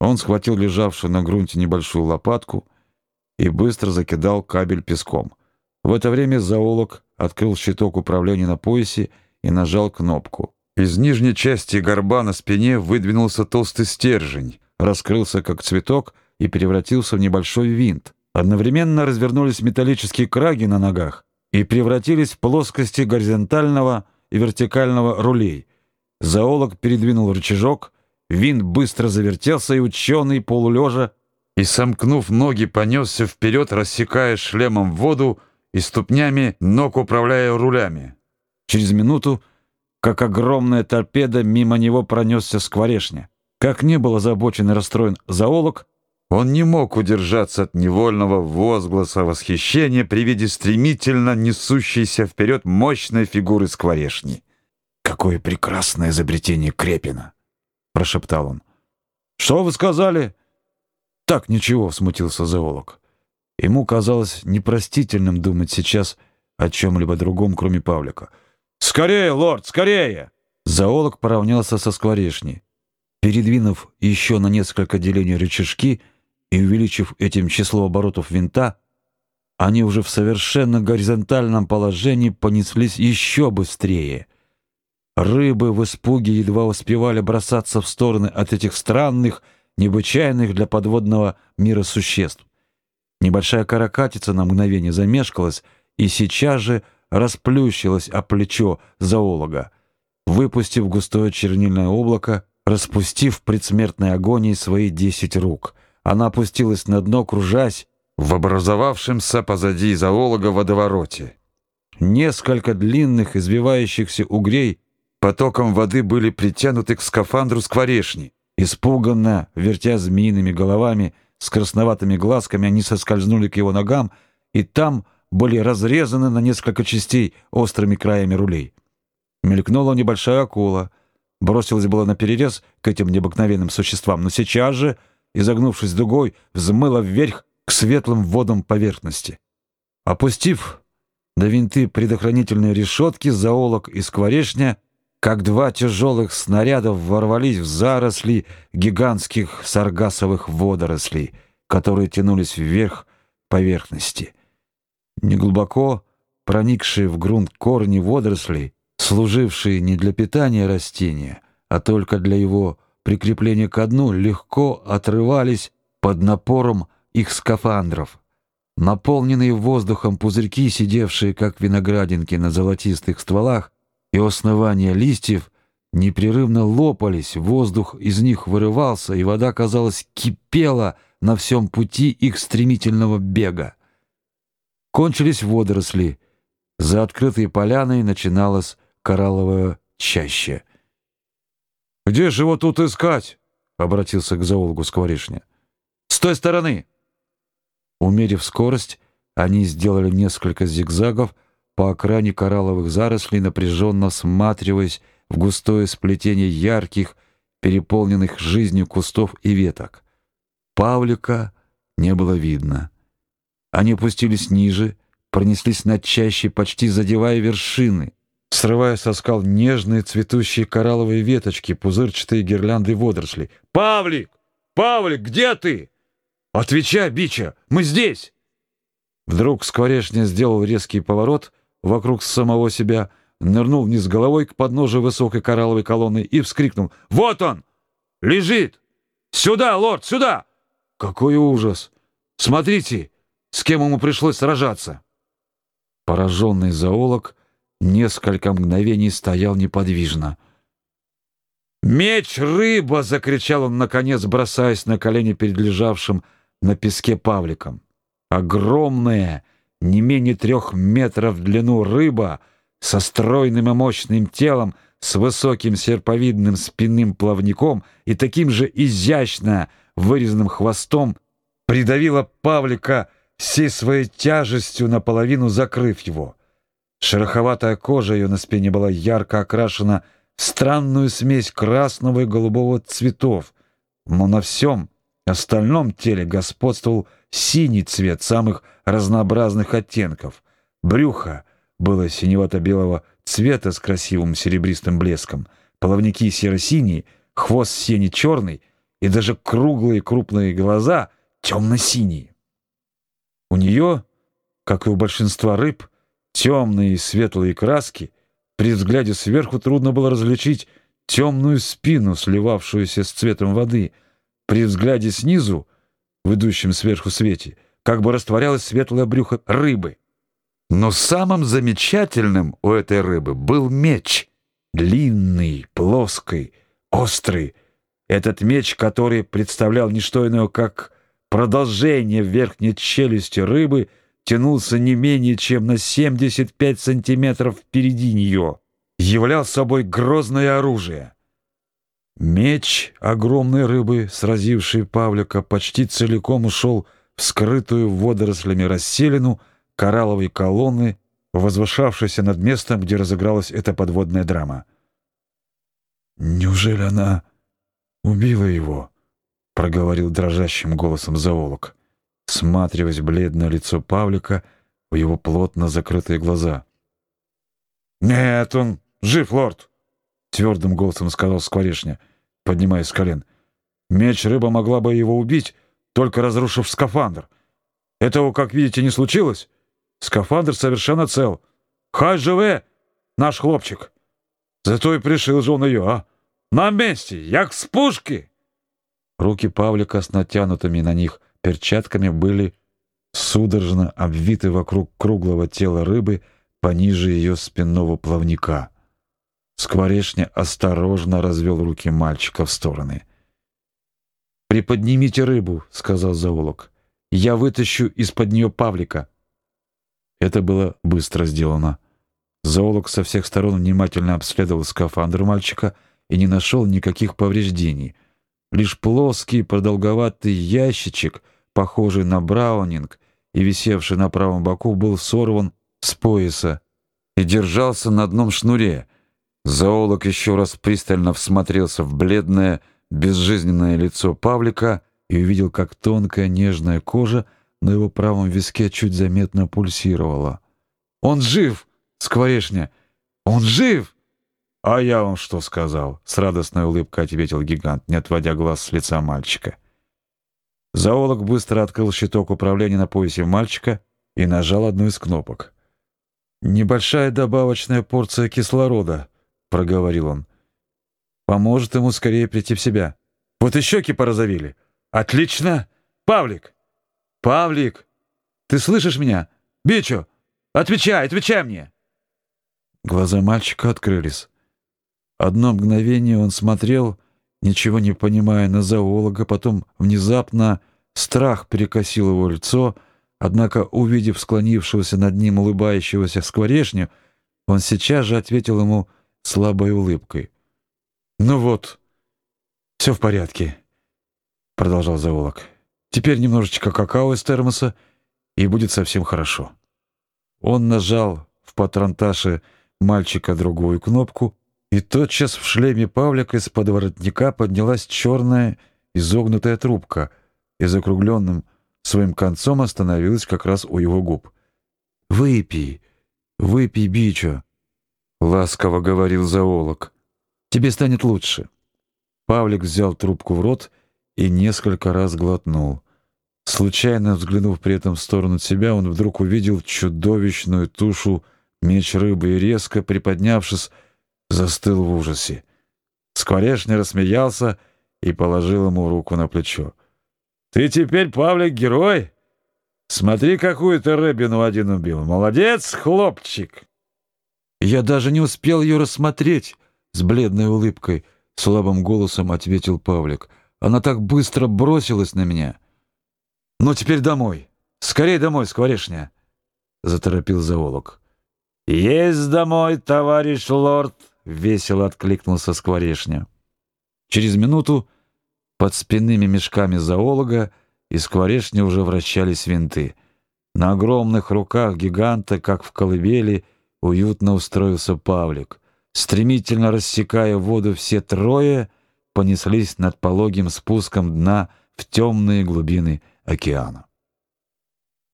Он схватил лежавшую на грунте небольшую лопатку и быстро закидал кабель песком. В это время зоолог открыл щиток управления на поясе и нажал кнопку. Из нижней части горба на спине выдвинулся толстый стержень, раскрылся как цветок и превратился в небольшой винт. Одновременно развернулись металлические краги на ногах и превратились в плоскости горизонтального и вертикального рулей. Зоолог передвинул рычажок, винт быстро завертелся, и ученый полулежа и, сомкнув ноги, понесся вперед, рассекая шлемом воду и ступнями ног управляя рулями. Через минуту, как огромная торпеда, мимо него пронесся скворешня. Как не был озабочен и расстроен зоолог, он не мог удержаться от невольного возгласа восхищения при виде стремительно несущейся вперед мощной фигуры скворешни. «Какое прекрасное изобретение Крепина!» — прошептал он. «Что вы сказали?» «Так, ничего», — смутился зоолог. Ему казалось непростительным думать сейчас о чем-либо другом, кроме Павлика. «Скорее, лорд, скорее!» Зоолог поравнялся со скворешней. Передвинув еще на несколько делений рычажки и увеличив этим число оборотов винта, они уже в совершенно горизонтальном положении понеслись еще быстрее. Рыбы в испуге едва успевали бросаться в стороны от этих странных, необычайных для подводного мира существ. Небольшая каракатица на мгновение замешкалась и сейчас же расплющилась о плечо зоолога, выпустив густое чернильное облако, распустив в предсмертной агонии свои десять рук. Она опустилась на дно, кружась в образовавшемся позади зоолога водовороте. Несколько длинных извивающихся угрей потоком воды были притянуты к скафандру скворешни. Испуганно, вертя змеиными головами, с красноватыми глазками, они соскользнули к его ногам, и там были разрезаны на несколько частей острыми краями рулей. Мелькнула небольшая акула, бросилась была на перерез к этим необыкновенным существам, но сейчас же, изогнувшись дугой, взмыла вверх к светлым водам поверхности. Опустив до винты предохранительные решетки, зоолог и скворечня, как два тяжелых снаряда ворвались в заросли гигантских саргасовых водорослей, которые тянулись вверх поверхности. Неглубоко проникшие в грунт корни водорослей, служившие не для питания растения, а только для его прикрепления к дну, легко отрывались под напором их скафандров. Наполненные воздухом пузырьки, сидевшие как виноградинки на золотистых стволах, и основания листьев непрерывно лопались, воздух из них вырывался, и вода, казалось, кипела на всем пути их стремительного бега. Кончились водоросли. За открытой поляной начиналась коралловая чаща. «Где же его тут искать?» — обратился к зоологу Скворечня. «С той стороны!» Умерив скорость, они сделали несколько зигзагов по окраине коралловых зарослей, напряженно всматриваясь в густое сплетение ярких, переполненных жизнью кустов и веток. Павлика не было видно. Они опустились ниже, пронеслись над чащей, почти задевая вершины, срывая со скал нежные цветущие коралловые веточки, пузырчатые гирлянды водорослей. «Павлик! Павлик, где ты? Отвечай, бича, мы здесь!» Вдруг Скворечня сделал резкий поворот вокруг самого себя, нырнул вниз головой к подножию высокой коралловой колонны и вскрикнул. «Вот он! Лежит! Сюда, лорд, сюда!» «Какой ужас! Смотрите!» с кем ему пришлось сражаться. Пораженный зоолог несколько мгновений стоял неподвижно. «Меч, рыба!» — закричал он, наконец, бросаясь на колени перед лежавшим на песке Павликом. Огромная, не менее трех метров в длину рыба со стройным и мощным телом, с высоким серповидным спинным плавником и таким же изящно вырезанным хвостом придавила Павлика всей своей тяжестью наполовину закрыв его. Шероховатая кожа ее на спине была ярко окрашена в странную смесь красного и голубого цветов, но на всем остальном теле господствовал синий цвет самых разнообразных оттенков. Брюхо было синевато-белого цвета с красивым серебристым блеском, плавники серо-синие, хвост сине-черный, и даже круглые крупные глаза темно-синие. У нее, как и у большинства рыб, темные и светлые краски. При взгляде сверху трудно было различить темную спину, сливавшуюся с цветом воды. При взгляде снизу, в идущем сверху свете, как бы растворялось светлое брюхо рыбы. Но самым замечательным у этой рыбы был меч. Длинный, плоский, острый. Этот меч, который представлял не что иное, как продолжение верхней челюсти рыбы, тянулся не менее чем на 75 сантиметров впереди нее, являл собой грозное оружие. Меч огромной рыбы, сразивший Павлика, почти целиком ушел в скрытую водорослями расселину коралловой колонны, возвышавшейся над местом, где разыгралась эта подводная драма. «Неужели она убила его?» — проговорил дрожащим голосом зоолог всматриваясь в бледное лицо Павлика, в его плотно закрытые глаза. «Нет, он жив, лорд!» — твердым голосом сказал Скворечня, поднимаясь с колен. «Меч рыба могла бы его убить, только разрушив скафандр. Этого, как видите, не случилось. Скафандр совершенно цел. Хай живе, наш хлопчик. Зато и пришил же он ее, а? На месте, як с пушки!» Руки Павлика с натянутыми на них перчатками были судорожно обвиты вокруг круглого тела рыбы пониже ее спинного плавника. Скворечня осторожно развел руки мальчика в стороны. «Приподнимите рыбу», — сказал зоолог. «Я вытащу из-под нее Павлика». Это было быстро сделано. Зоолог со всех сторон внимательно обследовал скафандр мальчика и не нашел никаких повреждений. Лишь плоский продолговатый ящичек — похожий на браунинг и висевший на правом боку, был сорван с пояса и держался на одном шнуре. Зоолог еще раз пристально всмотрелся в бледное, безжизненное лицо Павлика и увидел, как тонкая нежная кожа на его правом виске чуть заметно пульсировала. «Он жив, скворечня! Он жив!» «А я вам что сказал?» — с радостной улыбкой ответил гигант, не отводя глаз с лица мальчика. Зоолог быстро открыл щиток управления на поясе мальчика и нажал одну из кнопок. «Небольшая добавочная порция кислорода», — проговорил он. «Поможет ему скорее прийти в себя». «Вот и щеки порозовели». «Отлично! Павлик! Павлик! Ты слышишь меня? Бичо! Отвечай, отвечай мне!» Глаза мальчика открылись. Одно мгновение он смотрел ничего не понимая на зоолога, потом внезапно страх перекосил его лицо, однако, увидев склонившегося над ним улыбающегося скворечню, он сейчас же ответил ему слабой улыбкой. «Ну вот, все в порядке», — продолжал зоолог. «Теперь немножечко какао из термоса, и будет совсем хорошо». Он нажал в патронташе мальчика другую кнопку, и тотчас в шлеме Павлика из-под воротника поднялась черная изогнутая трубка и закругленным своим концом остановилась как раз у его губ. «Выпей, выпей, Бичо», — ласково говорил зоолог. «Тебе станет лучше». Павлик взял трубку в рот и несколько раз глотнул. Случайно взглянув при этом в сторону себя, он вдруг увидел чудовищную тушу меч рыбы и резко приподнявшись, застыл в ужасе. Скворечный рассмеялся и положил ему руку на плечо. «Ты теперь, Павлик, герой? Смотри, какую ты рыбину один убил. Молодец, хлопчик!» «Я даже не успел ее рассмотреть!» С бледной улыбкой, слабым голосом ответил Павлик. «Она так быстро бросилась на меня!» «Ну, теперь домой! Скорей домой, скворечня!» Заторопил зоолог. «Есть домой, товарищ лорд!» весело откликнулся скворечня. Через минуту под спинными мешками зоолога из скворечни уже вращались винты. На огромных руках гиганта, как в колыбели, уютно устроился Павлик. Стремительно рассекая воду, все трое понеслись над пологим спуском дна в темные глубины океана.